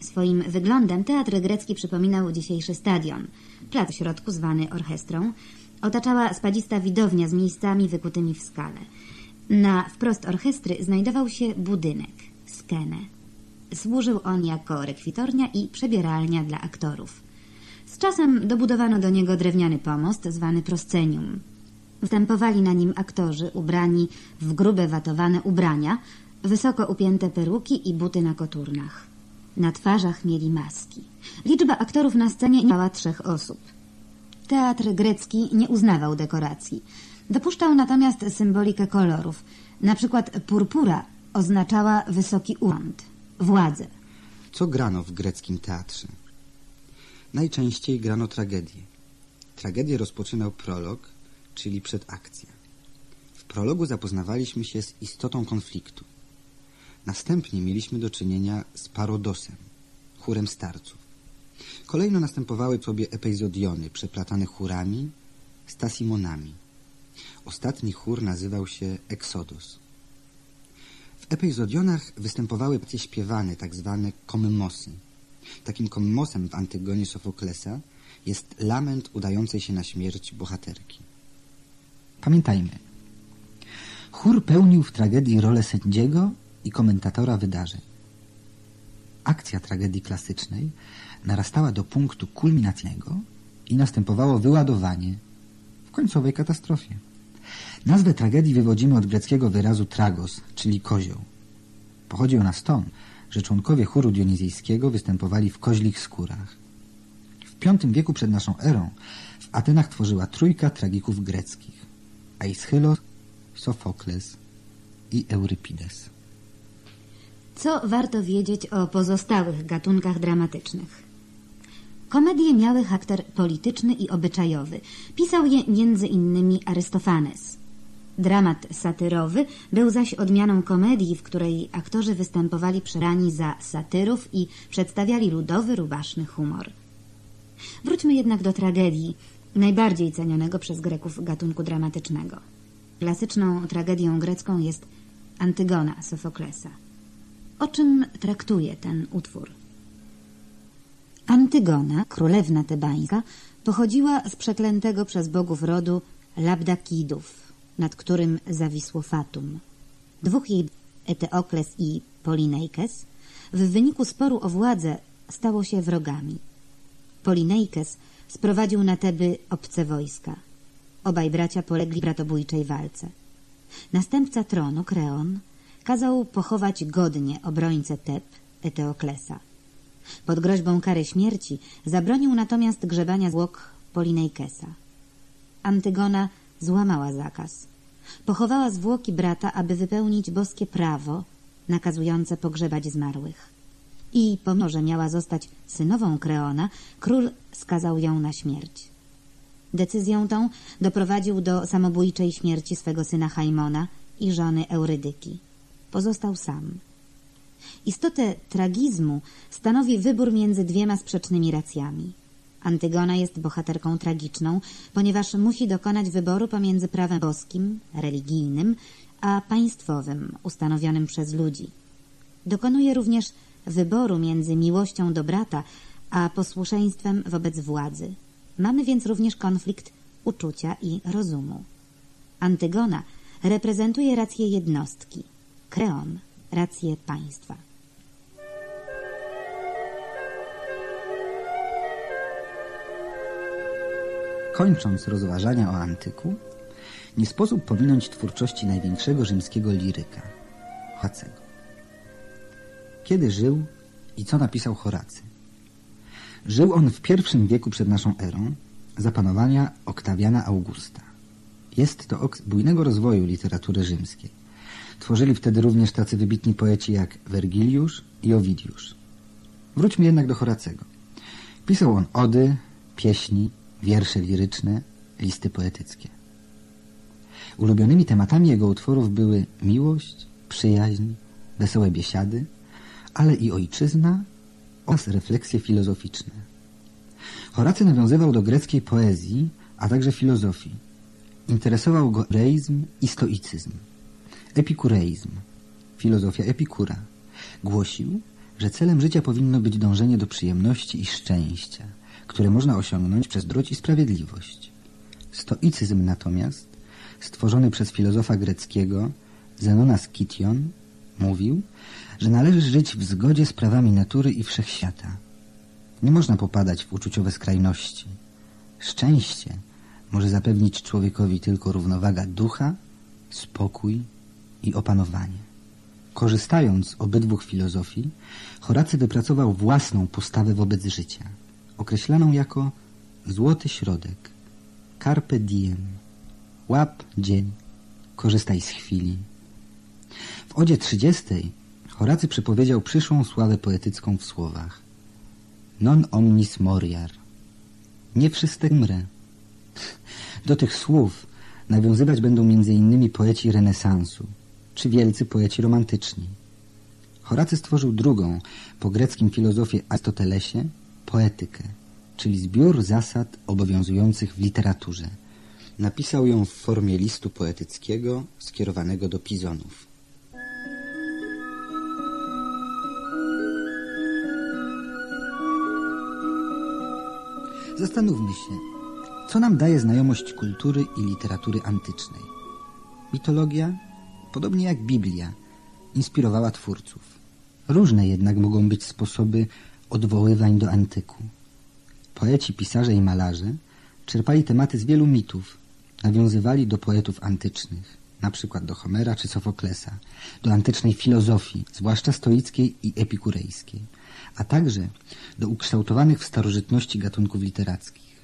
Swoim wyglądem teatr grecki przypominał dzisiejszy stadion. Plac w środku, zwany orchestrą, otaczała spadzista widownia z miejscami wykutymi w skale. Na wprost orchestry znajdował się budynek, skenę. Służył on jako rekwitornia i przebieralnia dla aktorów. Z czasem dobudowano do niego drewniany pomost zwany proscenium. Wstępowali na nim aktorzy ubrani w grube watowane ubrania, wysoko upięte peruki i buty na koturnach. Na twarzach mieli maski. Liczba aktorów na scenie miała trzech osób. Teatr grecki nie uznawał dekoracji. Dopuszczał natomiast symbolikę kolorów. Na przykład purpura oznaczała wysoki urząd, władzę. Co grano w greckim teatrze? Najczęściej grano tragedię. Tragedię rozpoczynał prolog, czyli przedakcja. W prologu zapoznawaliśmy się z istotą konfliktu. Następnie mieliśmy do czynienia z parodosem, chórem starców. Kolejno następowały sobie epizodiony przeplatane chórami, stasimonami. Ostatni chór nazywał się Exodus. W epizodionach występowały pcie śpiewane, tak zwane kommosy. Takim kommosem w Antygonie Sofoklesa jest lament udającej się na śmierć bohaterki. Pamiętajmy, chór pełnił w tragedii rolę sędziego i komentatora wydarzeń. Akcja tragedii klasycznej narastała do punktu kulminacyjnego i następowało wyładowanie w końcowej katastrofie. Nazwę tragedii wywodzimy od greckiego wyrazu tragos, czyli kozioł. Pochodzi ona stąd, że członkowie chóru dionizyjskiego występowali w koźlich skórach. W V wieku przed naszą erą w Atenach tworzyła trójka tragików greckich Aeschylos, Sofokles i Eurypides. Co warto wiedzieć o pozostałych gatunkach dramatycznych? Komedie miały charakter polityczny i obyczajowy. Pisał je innymi Arystofanes. Dramat satyrowy był zaś odmianą komedii, w której aktorzy występowali przerani za satyrów i przedstawiali ludowy, rubaszny humor. Wróćmy jednak do tragedii, najbardziej cenionego przez Greków gatunku dramatycznego. Klasyczną tragedią grecką jest Antygona Sofoklesa. O czym traktuje ten utwór? Antygona, królewna tebańska, pochodziła z przeklętego przez bogów rodu Labdakidów, nad którym zawisło Fatum. Dwóch jej, Eteokles i Polinejkes, w wyniku sporu o władzę stało się wrogami. Polinejkes sprowadził na Teby obce wojska. Obaj bracia polegli w bratobójczej walce. Następca tronu, Kreon, kazał pochować godnie obrońcę Teb, Eteoklesa. Pod groźbą kary śmierci zabronił natomiast grzebania zwłok Polinejkesa. Antygona złamała zakaz. Pochowała zwłoki brata, aby wypełnić boskie prawo nakazujące pogrzebać zmarłych. I pomimo, że miała zostać synową Kreona, król skazał ją na śmierć. Decyzją tą doprowadził do samobójczej śmierci swego syna Haimona i żony Eurydyki. Pozostał sam. Istotę tragizmu stanowi wybór między dwiema sprzecznymi racjami. Antygona jest bohaterką tragiczną, ponieważ musi dokonać wyboru pomiędzy prawem boskim, religijnym, a państwowym, ustanowionym przez ludzi. Dokonuje również wyboru między miłością do brata, a posłuszeństwem wobec władzy. Mamy więc również konflikt uczucia i rozumu. Antygona reprezentuje rację jednostki, Kreon rację państwa. Kończąc rozważania o antyku, nie sposób pominąć twórczości największego rzymskiego liryka, Horacego. Kiedy żył i co napisał Horacy? Żył on w pierwszym wieku przed naszą erą, za panowania Oktawiana Augusta. Jest to okres bujnego rozwoju literatury rzymskiej. Tworzyli wtedy również tacy wybitni poeci jak Wergiliusz i Owidiusz. Wróćmy jednak do Horacego. Pisał on ody, pieśni, wiersze liryczne, listy poetyckie. Ulubionymi tematami jego utworów były miłość, przyjaźń, wesołe biesiady, ale i ojczyzna oraz refleksje filozoficzne. Horacy nawiązywał do greckiej poezji, a także filozofii. Interesował go reizm i stoicyzm. Epikureizm, filozofia Epikura, głosił, że celem życia powinno być dążenie do przyjemności i szczęścia, które można osiągnąć przez druć i sprawiedliwość. Stoicyzm natomiast, stworzony przez filozofa greckiego Zenona z Kition, mówił, że należy żyć w zgodzie z prawami natury i wszechświata. Nie można popadać w uczuciowe skrajności. Szczęście może zapewnić człowiekowi tylko równowaga ducha, spokój i opanowanie. Korzystając z obydwu filozofii, Horacy wypracował własną postawę wobec życia, określaną jako złoty środek, carpe diem, łap dzień, korzystaj z chwili. W odzie trzydziestej Horacy przepowiedział przyszłą sławę poetycką w słowach Non omnis moriar. Nie wszyscy mrę. Do tych słów nawiązywać będą innymi poeci renesansu, czy wielcy poeci romantyczni. Horacy stworzył drugą, po greckim filozofie Arystotelesie, poetykę, czyli zbiór zasad obowiązujących w literaturze. Napisał ją w formie listu poetyckiego skierowanego do pizonów. Zastanówmy się, co nam daje znajomość kultury i literatury antycznej. Mitologia, podobnie jak Biblia, inspirowała twórców. Różne jednak mogą być sposoby odwoływań do antyku. Poeci, pisarze i malarze czerpali tematy z wielu mitów, nawiązywali do poetów antycznych, na przykład do Homera czy Sofoklesa, do antycznej filozofii, zwłaszcza stoickiej i epikurejskiej, a także do ukształtowanych w starożytności gatunków literackich.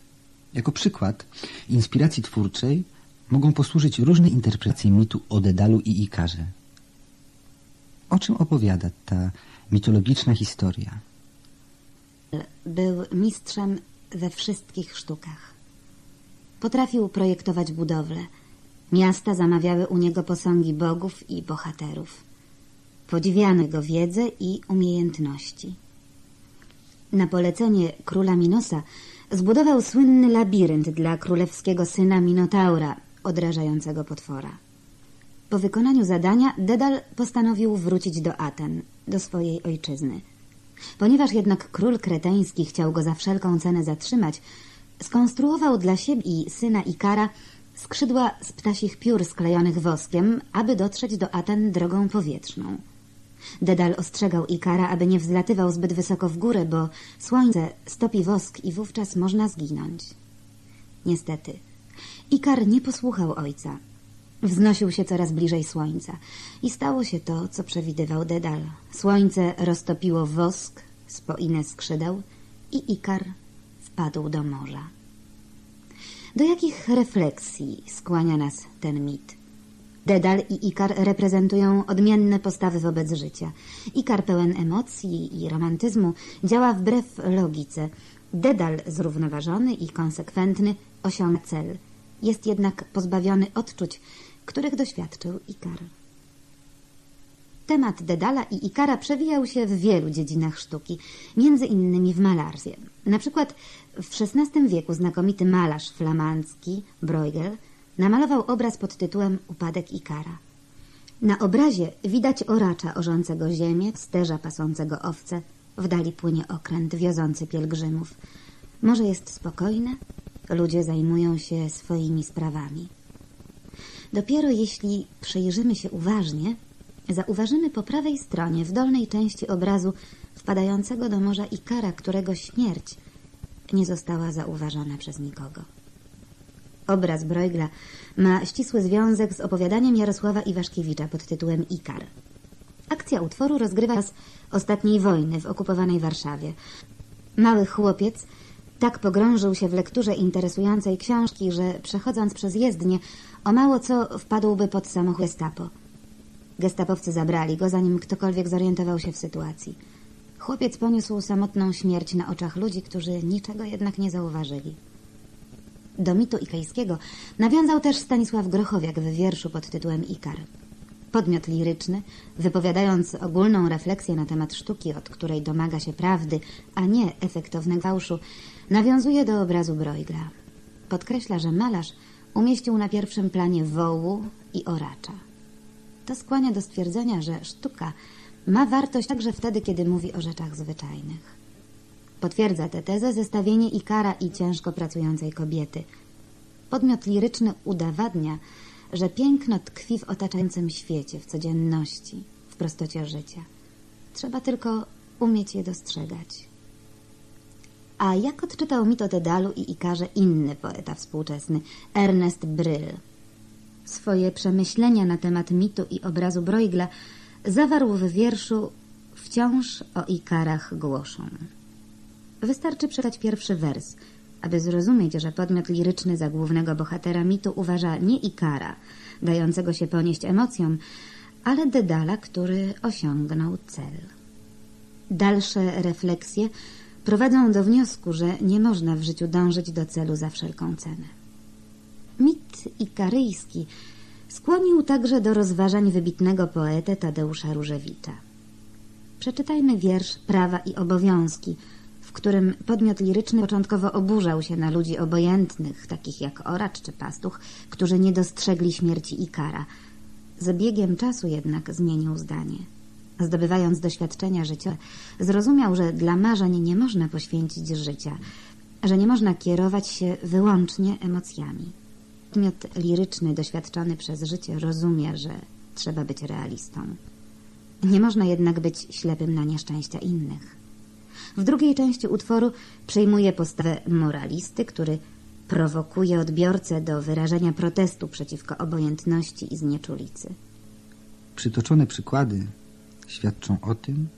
Jako przykład inspiracji twórczej mogą posłużyć różne interpretacje mitu o Dedalu i Ikarze. O czym opowiada ta mitologiczna historia? Był mistrzem we wszystkich sztukach. Potrafił projektować budowle. Miasta zamawiały u niego posągi bogów i bohaterów. Podziwiano jego wiedzę i umiejętności. Na polecenie króla Minosa zbudował słynny labirynt dla królewskiego syna Minotaura, odrażającego potwora. Po wykonaniu zadania Dedal postanowił wrócić do Aten, do swojej ojczyzny. Ponieważ jednak król kreteński chciał go za wszelką cenę zatrzymać, skonstruował dla siebie i syna Ikara skrzydła z ptasich piór sklejonych woskiem, aby dotrzeć do Aten drogą powietrzną. Dedal ostrzegał Ikara, aby nie wzlatywał zbyt wysoko w górę, bo słońce stopi wosk i wówczas można zginąć. Niestety, Ikar nie posłuchał ojca. Wznosił się coraz bliżej słońca i stało się to, co przewidywał Dedal. Słońce roztopiło wosk, spoinę skrzydeł i Ikar wpadł do morza. Do jakich refleksji skłania nas ten mit? Dedal i Ikar reprezentują odmienne postawy wobec życia. Ikar pełen emocji i romantyzmu działa wbrew logice. Dedal zrównoważony i konsekwentny osiąga cel. Jest jednak pozbawiony odczuć, których doświadczył Ikar. Temat Dedala i Ikara przewijał się w wielu dziedzinach sztuki, między innymi w malarstwie. Na przykład w XVI wieku znakomity malarz flamandzki Bruegel namalował obraz pod tytułem Upadek Ikara. Na obrazie widać oracza orzącego ziemię, sterza pasącego owce, w dali płynie okręt wiozący pielgrzymów. Morze jest spokojne, ludzie zajmują się swoimi sprawami. Dopiero jeśli przyjrzymy się uważnie, zauważymy po prawej stronie, w dolnej części obrazu, wpadającego do morza Ikara, którego śmierć nie została zauważona przez nikogo. Obraz Bruegla ma ścisły związek z opowiadaniem Jarosława Iwaszkiewicza pod tytułem Ikar. Akcja utworu rozgrywa z ostatniej wojny w okupowanej Warszawie. Mały chłopiec tak pogrążył się w lekturze interesującej książki, że przechodząc przez jezdnię, o mało co wpadłby pod samochód gestapo. Gestapowcy zabrali go, zanim ktokolwiek zorientował się w sytuacji. Chłopiec poniósł samotną śmierć na oczach ludzi, którzy niczego jednak nie zauważyli. Do mitu ikejskiego nawiązał też Stanisław Grochowiak w wierszu pod tytułem Ikar. Podmiot liryczny, wypowiadając ogólną refleksję na temat sztuki, od której domaga się prawdy, a nie efektownego fałszu, nawiązuje do obrazu Bruegla. Podkreśla, że malarz umieścił na pierwszym planie wołu i oracza. To skłania do stwierdzenia, że sztuka ma wartość także wtedy, kiedy mówi o rzeczach zwyczajnych. Potwierdza tę tezę zestawienie Ikara i ciężko pracującej kobiety. Podmiot liryczny udowadnia, że piękno tkwi w otaczającym świecie, w codzienności, w prostocie życia. Trzeba tylko umieć je dostrzegać. A jak odczytał mit o Dedalu i Ikarze inny poeta współczesny, Ernest Bryl? Swoje przemyślenia na temat mitu i obrazu Bruegla zawarł w wierszu Wciąż o Ikarach głoszą. Wystarczy przeczytać pierwszy wers, aby zrozumieć, że podmiot liryczny za głównego bohatera mitu uważa nie Ikara, dającego się ponieść emocjom, ale Dedala, który osiągnął cel. Dalsze refleksje prowadzą do wniosku, że nie można w życiu dążyć do celu za wszelką cenę. Mit ikaryjski skłonił także do rozważań wybitnego poety Tadeusza Różewicza. Przeczytajmy wiersz Prawa i Obowiązki, w którym podmiot liryczny początkowo oburzał się na ludzi obojętnych, takich jak oracz czy pastuch, którzy nie dostrzegli śmierci Ikara. Z biegiem czasu jednak zmienił zdanie. Zdobywając doświadczenia życia, zrozumiał, że dla marzeń nie można poświęcić życia, że nie można kierować się wyłącznie emocjami. Podmiot liryczny doświadczony przez życie rozumie, że trzeba być realistą. Nie można jednak być ślepym na nieszczęścia innych. W drugiej części utworu przejmuje postawę moralisty, który prowokuje odbiorcę do wyrażenia protestu przeciwko obojętności i znieczulicy. Przytoczone przykłady świadczą o tym,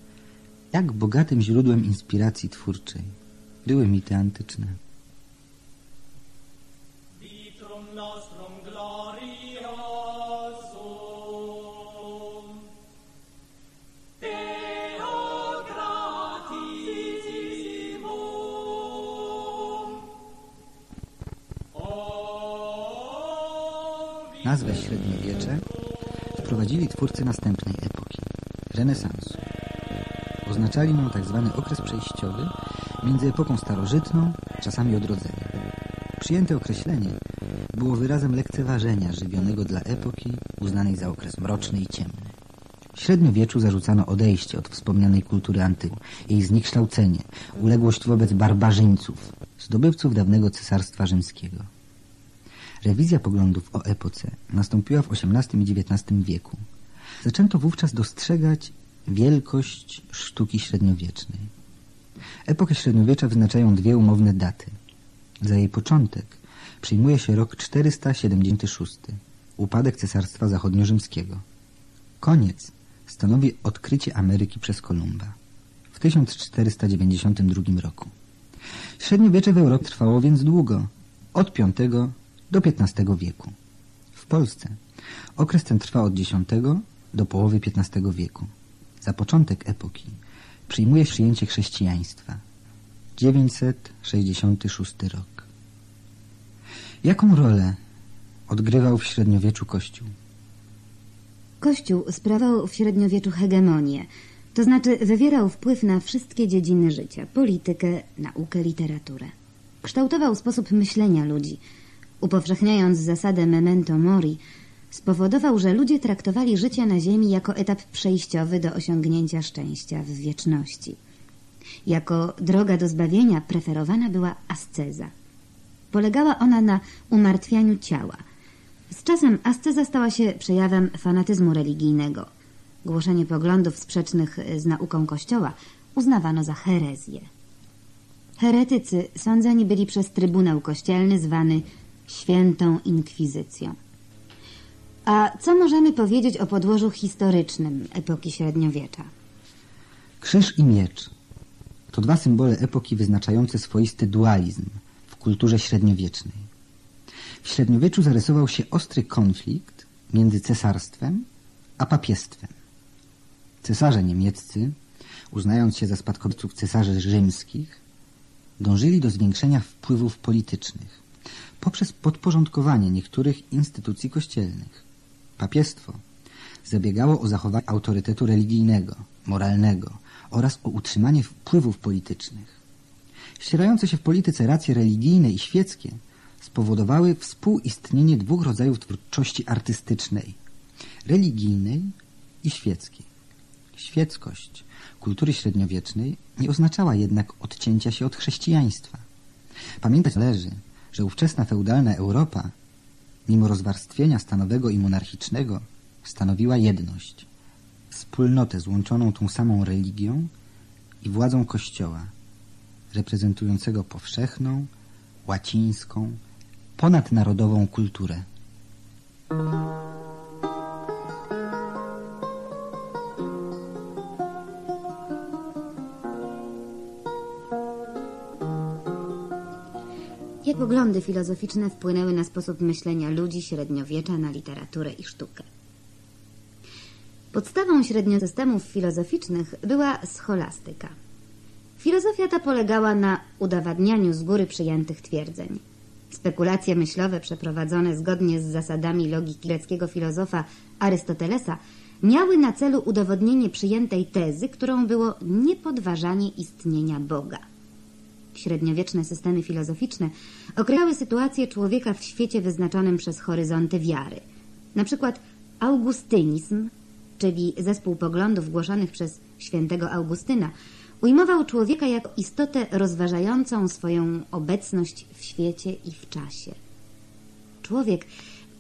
jak bogatym źródłem inspiracji twórczej były mity antyczne. Nazwę średniowiecze wprowadzili twórcy następnej epoki renesansu. Oznaczali nią tak zwany okres przejściowy między epoką starożytną, czasami odrodzenia. Przyjęte określenie było wyrazem lekceważenia żywionego dla epoki uznanej za okres mroczny i ciemny. W średniowieczu zarzucano odejście od wspomnianej kultury antyku, jej zniekształcenie, uległość wobec barbarzyńców, zdobywców dawnego cesarstwa rzymskiego. Rewizja poglądów o epoce nastąpiła w XVIII i XIX wieku. Zaczęto wówczas dostrzegać wielkość sztuki średniowiecznej. Epokę średniowiecza wyznaczają dwie umowne daty. Za jej początek przyjmuje się rok 476, upadek Cesarstwa Zachodniorzymskiego. Koniec stanowi odkrycie Ameryki przez Kolumba w 1492 roku. Średniowiecze w Europie trwało więc długo, od V do XV wieku. W Polsce okres ten trwa od X do połowy XV wieku. Za początek epoki przyjmuje przyjęcie chrześcijaństwa. 966 rok. Jaką rolę odgrywał w średniowieczu Kościół? Kościół sprawował w średniowieczu hegemonię, to znaczy wywierał wpływ na wszystkie dziedziny życia politykę, naukę, literaturę. Kształtował sposób myślenia ludzi, upowszechniając zasadę memento mori, spowodował, że ludzie traktowali życie na ziemi jako etap przejściowy do osiągnięcia szczęścia w wieczności. Jako droga do zbawienia preferowana była asceza. Polegała ona na umartwianiu ciała. Z czasem asceza stała się przejawem fanatyzmu religijnego. Głoszenie poglądów sprzecznych z nauką Kościoła uznawano za herezję. Heretycy sądzeni byli przez Trybunał Kościelny zwany Świętą Inkwizycją. A co możemy powiedzieć o podłożu historycznym epoki średniowiecza? Krzyż i miecz to dwa symbole epoki wyznaczające swoisty dualizm w kulturze średniowiecznej. W średniowieczu zarysował się ostry konflikt między cesarstwem a papiestwem. Cesarze niemieccy, uznając się za spadkobierców cesarzy rzymskich, dążyli do zwiększenia wpływów politycznych poprzez podporządkowanie niektórych instytucji kościelnych. Papiestwo zabiegało o zachowanie autorytetu religijnego, moralnego oraz o utrzymanie wpływów politycznych. Ścierające się w polityce racje religijne i świeckie spowodowały współistnienie dwóch rodzajów twórczości artystycznej religijnej i świeckiej. Świeckość kultury średniowiecznej nie oznaczała jednak odcięcia się od chrześcijaństwa. Pamiętać należy, że ówczesna feudalna Europa, mimo rozwarstwienia stanowego i monarchicznego, stanowiła jedność, wspólnotę złączoną tą samą religią i władzą Kościoła, reprezentującego powszechną, łacińską, ponadnarodową kulturę. Poglądy filozoficzne wpłynęły na sposób myślenia ludzi średniowiecza na literaturę i sztukę? Podstawą średniosystemów filozoficznych była scholastyka. Filozofia ta polegała na udowadnianiu z góry przyjętych twierdzeń. Spekulacje myślowe przeprowadzone zgodnie z zasadami logiki greckiego filozofa Arystotelesa miały na celu udowodnienie przyjętej tezy, którą było niepodważanie istnienia Boga. Średniowieczne systemy filozoficzne określały sytuację człowieka w świecie wyznaczonym przez horyzonty wiary. Na przykład augustynizm, czyli zespół poglądów głoszonych przez świętego Augustyna, ujmował człowieka jako istotę rozważającą swoją obecność w świecie i w czasie. Człowiek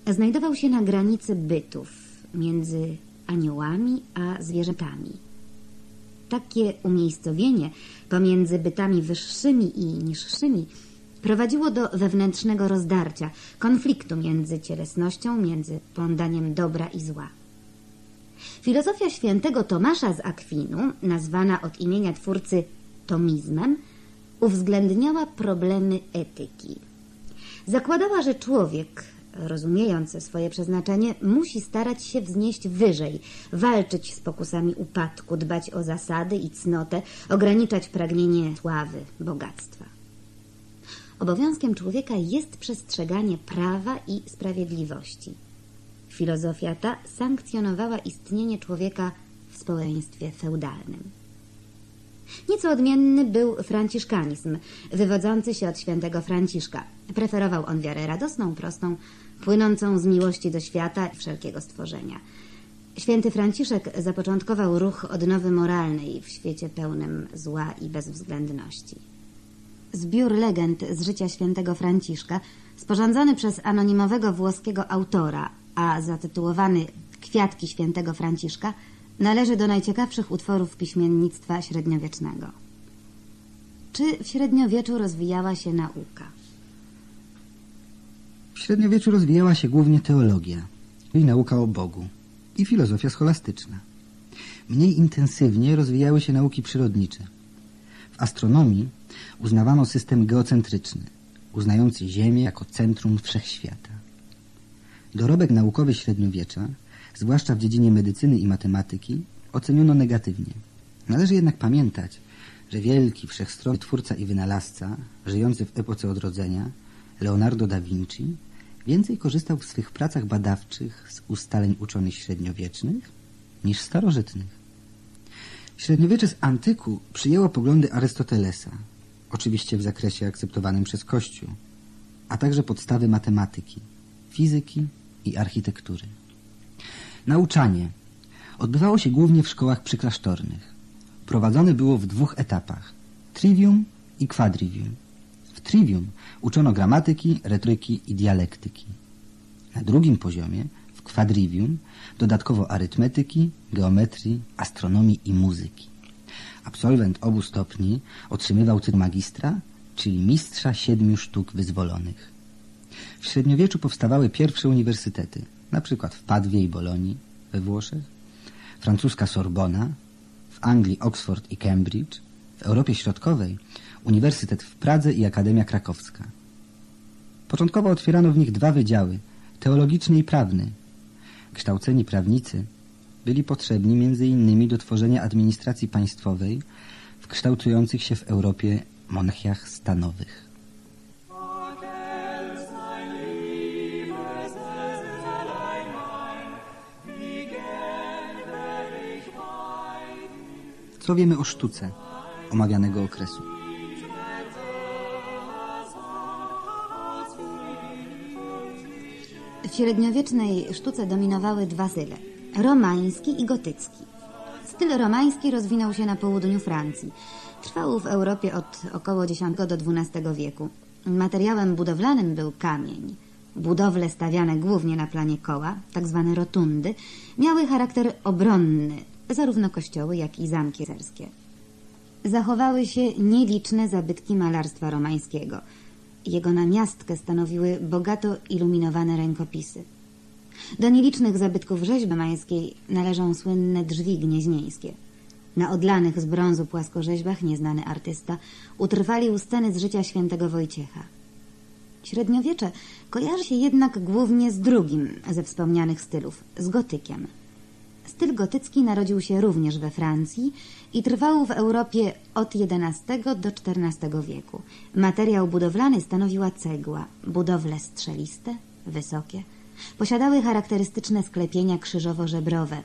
znajdował się na granicy bytów między aniołami a zwierzętami. Takie umiejscowienie pomiędzy bytami wyższymi i niższymi prowadziło do wewnętrznego rozdarcia, konfliktu między cielesnością, między poądaniem dobra i zła. Filozofia świętego Tomasza z Akwinu, nazwana od imienia twórcy tomizmem, uwzględniała problemy etyki. Zakładała, że człowiek, rozumiejący swoje przeznaczenie, musi starać się wznieść wyżej, walczyć z pokusami upadku, dbać o zasady i cnotę, ograniczać pragnienie sławy, bogactwa. Obowiązkiem człowieka jest przestrzeganie prawa i sprawiedliwości. Filozofia ta sankcjonowała istnienie człowieka w społeczeństwie feudalnym. Nieco odmienny był franciszkanizm, wywodzący się od świętego Franciszka. Preferował on wiarę radosną, prostą, płynącą z miłości do świata i wszelkiego stworzenia. Święty Franciszek zapoczątkował ruch odnowy moralnej w świecie pełnym zła i bezwzględności. Zbiór legend z życia świętego Franciszka, sporządzony przez anonimowego włoskiego autora, a zatytułowany Kwiatki świętego Franciszka, należy do najciekawszych utworów piśmiennictwa średniowiecznego. Czy w średniowieczu rozwijała się nauka? W średniowieczu rozwijała się głównie teologia i nauka o Bogu i filozofia scholastyczna. Mniej intensywnie rozwijały się nauki przyrodnicze. W astronomii uznawano system geocentryczny, uznający Ziemię jako centrum wszechświata. Dorobek naukowy średniowiecza, zwłaszcza w dziedzinie medycyny i matematyki, oceniono negatywnie. Należy jednak pamiętać, że wielki, wszechstronny twórca i wynalazca, żyjący w epoce odrodzenia, Leonardo da Vinci, więcej korzystał w swych pracach badawczych z ustaleń uczonych średniowiecznych niż starożytnych. Średniowiecze z antyku przyjęło poglądy Arystotelesa, oczywiście w zakresie akceptowanym przez Kościół, a także podstawy matematyki, fizyki i architektury. Nauczanie odbywało się głównie w szkołach przyklasztornych. Prowadzone było w dwóch etapach trivium i quadrivium. Trivium uczono gramatyki, retoryki i dialektyki. Na drugim poziomie, w quadrivium, dodatkowo arytmetyki, geometrii, astronomii i muzyki. Absolwent obu stopni otrzymywał tytuł magistra, czyli mistrza siedmiu sztuk wyzwolonych. W średniowieczu powstawały pierwsze uniwersytety, na przykład w Padwie i Bolonii we Włoszech, francuska Sorbona, w Anglii Oxford i Cambridge, w Europie Środkowej Uniwersytet w Pradze i Akademia Krakowska. Początkowo otwierano w nich dwa wydziały, teologiczny i prawny. Kształceni prawnicy byli potrzebni innymi do tworzenia administracji państwowej w kształtujących się w Europie monarchiach stanowych. Co wiemy o sztuce omawianego okresu? W średniowiecznej sztuce dominowały dwa style romański i gotycki. Styl romański rozwinął się na południu Francji. Trwał w Europie od około X do XII wieku. Materiałem budowlanym był kamień. Budowle stawiane głównie na planie koła, tak zwane rotundy, miały charakter obronny, zarówno kościoły, jak i zamki cerskie. Zachowały się nieliczne zabytki malarstwa romańskiego. Jego namiastkę stanowiły bogato iluminowane rękopisy. Do nielicznych zabytków rzeźby romańskiej należą słynne drzwi gnieźnieńskie. Na odlanych z brązu płaskorzeźbach nieznany artysta utrwalił sceny z życia świętego Wojciecha. Średniowiecze kojarzy się jednak głównie z drugim ze wspomnianych stylów, z gotykiem. Styl gotycki narodził się również we Francji i trwał w Europie od XI do XIV wieku. Materiał budowlany stanowiła cegła, budowle strzeliste, wysokie. Posiadały charakterystyczne sklepienia krzyżowo-żebrowe.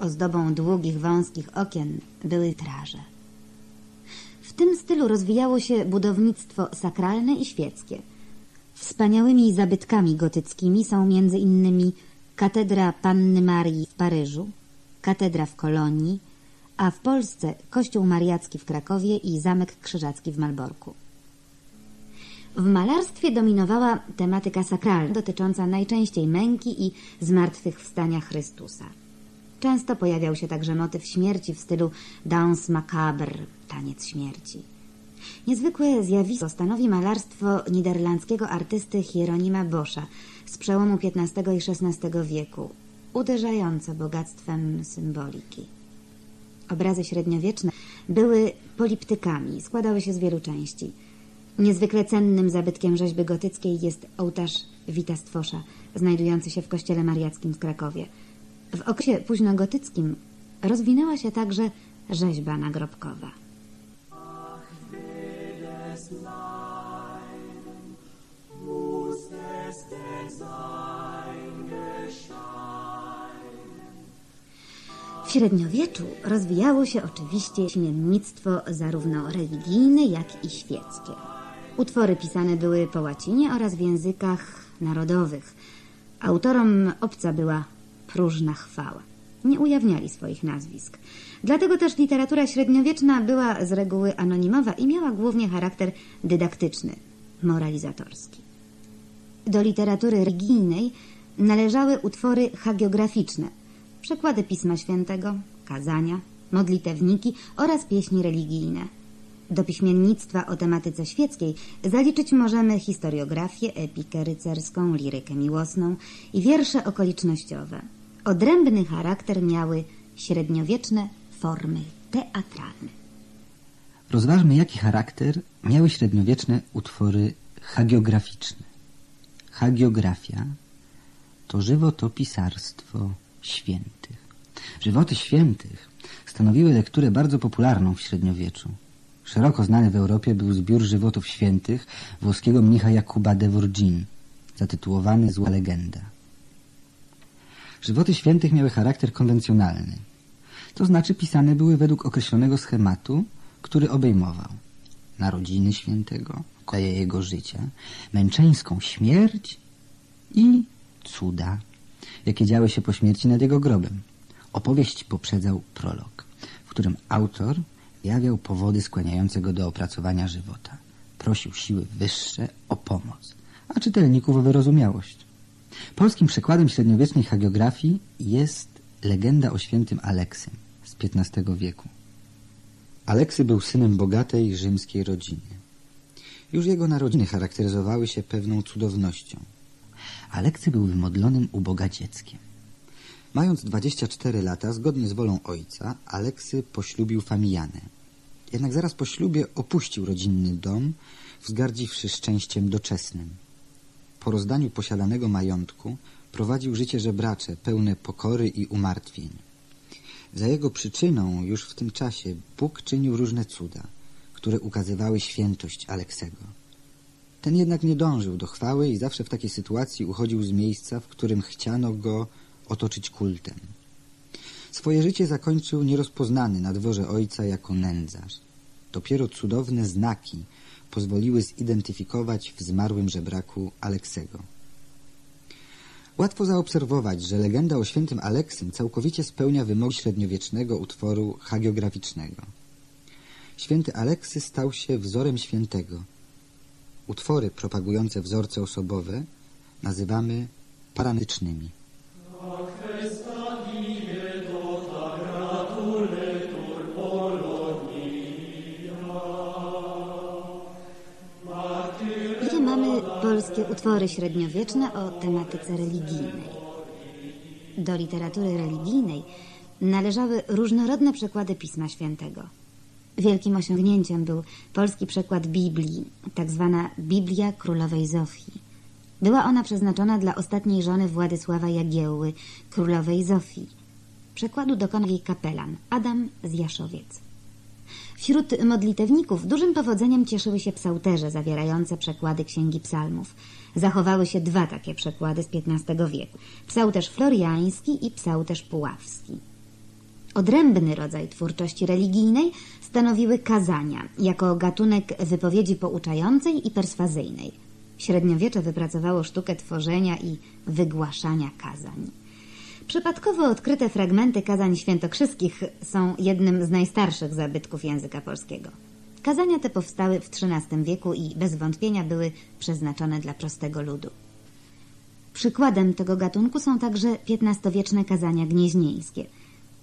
Ozdobą długich, wąskich okien były traże. W tym stylu rozwijało się budownictwo sakralne i świeckie. Wspaniałymi zabytkami gotyckimi są między innymi katedra Panny Marii w Paryżu, katedra w Kolonii, a w Polsce kościół mariacki w Krakowie i zamek krzyżacki w Malborku. W malarstwie dominowała tematyka sakralna, dotycząca najczęściej męki i zmartwychwstania Chrystusa. Często pojawiał się także motyw śmierci w stylu danse macabre, taniec śmierci. Niezwykłe zjawisko stanowi malarstwo niderlandzkiego artysty Hieronima Boscha z przełomu XV i XVI wieku, uderzające bogactwem symboliki. Obrazy średniowieczne były poliptykami, składały się z wielu części. Niezwykle cennym zabytkiem rzeźby gotyckiej jest ołtarz Wita Stwosza, znajdujący się w kościele mariackim w Krakowie. W okresie późnogotyckim rozwinęła się także rzeźba nagrobkowa. W średniowieczu rozwijało się oczywiście śmiennictwo zarówno religijne, jak i świeckie. Utwory pisane były po łacinie oraz w językach narodowych. Autorom obca była próżna chwała. Nie ujawniali swoich nazwisk. Dlatego też literatura średniowieczna była z reguły anonimowa i miała głównie charakter dydaktyczny, moralizatorski. Do literatury religijnej należały utwory hagiograficzne, przekłady Pisma Świętego, kazania, modlitewniki oraz pieśni religijne. Do piśmiennictwa o tematyce świeckiej zaliczyć możemy historiografię, epikę rycerską, lirykę miłosną i wiersze okolicznościowe. Odrębny charakter miały średniowieczne formy teatralne. Rozważmy, jaki charakter miały średniowieczne utwory hagiograficzne. Hagiografia to żywotopisarstwo świętych. Żywoty świętych stanowiły lekturę bardzo popularną w średniowieczu. Szeroko znany w Europie był zbiór żywotów świętych włoskiego mnicha Jakuba de Vorgin, zatytułowany Zła legenda. Żywoty świętych miały charakter konwencjonalny, to znaczy pisane były według określonego schematu, który obejmował narodziny świętego, koleje jego życia, męczeńską śmierć i cuda, jakie działy się po śmierci nad jego grobem. Opowieść poprzedzał prolog, w którym autor jawiał powody skłaniające go do opracowania żywota. Prosił siły wyższe o pomoc, a czytelników o wyrozumiałość. Polskim przykładem średniowiecznej hagiografii jest legenda o świętym Aleksym z XV wieku. Aleksy był synem bogatej rzymskiej rodziny. Już jego narodziny charakteryzowały się pewną cudownością. Aleksy był wymodlonym u Boga dzieckiem. Mając 24 lata, zgodnie z wolą ojca, Aleksy poślubił Famijanę. Jednak zaraz po ślubie opuścił rodzinny dom, wzgardziwszy szczęściem doczesnym. Po rozdaniu posiadanego majątku prowadził życie żebracze, pełne pokory i umartwień. Za jego przyczyną już w tym czasie Bóg czynił różne cuda, które ukazywały świętość Aleksego. Ten jednak nie dążył do chwały i zawsze w takiej sytuacji uchodził z miejsca, w którym chciano go otoczyć kultem. Swoje życie zakończył nierozpoznany na dworze ojca jako nędzarz. Dopiero cudowne znaki pozwoliły zidentyfikować w zmarłym żebraku Aleksego. Łatwo zaobserwować, że legenda o świętym Aleksym całkowicie spełnia wymogi średniowiecznego utworu hagiograficznego. Święty Aleksy stał się wzorem świętego. Utwory propagujące wzorce osobowe nazywamy paranycznymi. Gdzie mamy polskie utwory średniowieczne o tematyce religijnej? Do literatury religijnej należały różnorodne przekłady Pisma Świętego. Wielkim osiągnięciem był polski przekład Biblii, tak zwana Biblia Królowej Zofii. Była ona przeznaczona dla ostatniej żony Władysława Jagiełły, Królowej Zofii. Przekładu dokonał jej kapelan Adam z Jaszowiec. Wśród modlitewników dużym powodzeniem cieszyły się psałterze zawierające przekłady księgi psalmów. Zachowały się dwa takie przekłady z XV wieku. Psałterz floriański i psałterz puławski. Odrębny rodzaj twórczości religijnej stanowiły kazania, jako gatunek wypowiedzi pouczającej i perswazyjnej. Średniowiecze wypracowało sztukę tworzenia i wygłaszania kazań. Przypadkowo odkryte fragmenty kazań świętokrzyskich są jednym z najstarszych zabytków języka polskiego. Kazania te powstały w XIII wieku i bez wątpienia były przeznaczone dla prostego ludu. Przykładem tego gatunku są także XV-wieczne kazania gnieźnieńskie.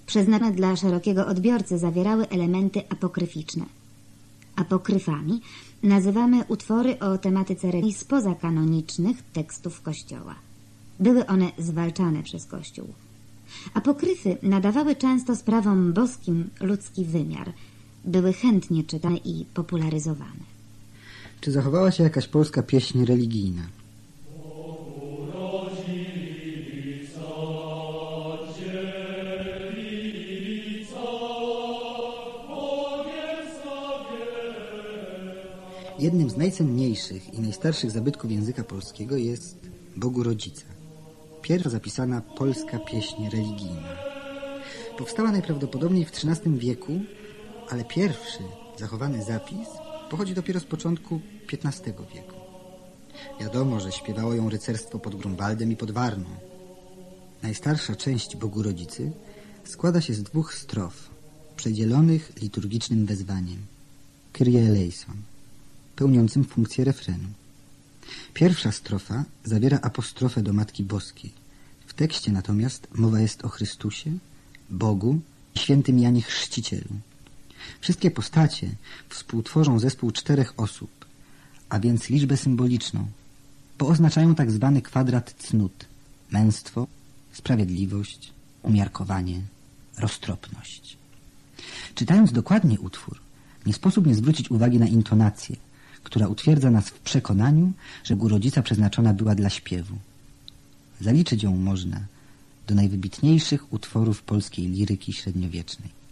Przeznaczone dla szerokiego odbiorcy zawierały elementy apokryficzne. Apokryfami nazywamy utwory o tematyce religii spoza kanonicznych tekstów Kościoła. Były one zwalczane przez Kościół. Apokryfy nadawały często sprawom boskim ludzki wymiar. Były chętnie czytane i popularyzowane. Czy zachowała się jakaś polska pieśń religijna? Jednym z najcenniejszych i najstarszych zabytków języka polskiego jest Bogu Rodzica. Pierwsza zapisana polska pieśń religijna. Powstała najprawdopodobniej w XIII wieku, ale pierwszy zachowany zapis pochodzi dopiero z początku XV wieku. Wiadomo, że śpiewało ją rycerstwo pod Grunwaldem i pod Warną. Najstarsza część Bogu Rodzicy składa się z dwóch strof, przedzielonych liturgicznym wezwaniem Kyrie eleison, pełniącym funkcję refrenu. Pierwsza strofa zawiera apostrofę do Matki Boskiej. W tekście natomiast mowa jest o Chrystusie, Bogu i świętym Janie Chrzcicielu. Wszystkie postacie współtworzą zespół czterech osób, a więc liczbę symboliczną, bo oznaczają tak zwany kwadrat cnót – męstwo, sprawiedliwość, umiarkowanie, roztropność. Czytając dokładnie utwór, nie sposób nie zwrócić uwagi na intonację, która utwierdza nas w przekonaniu, że górodzica przeznaczona była dla śpiewu. Zaliczyć ją można do najwybitniejszych utworów polskiej liryki średniowiecznej.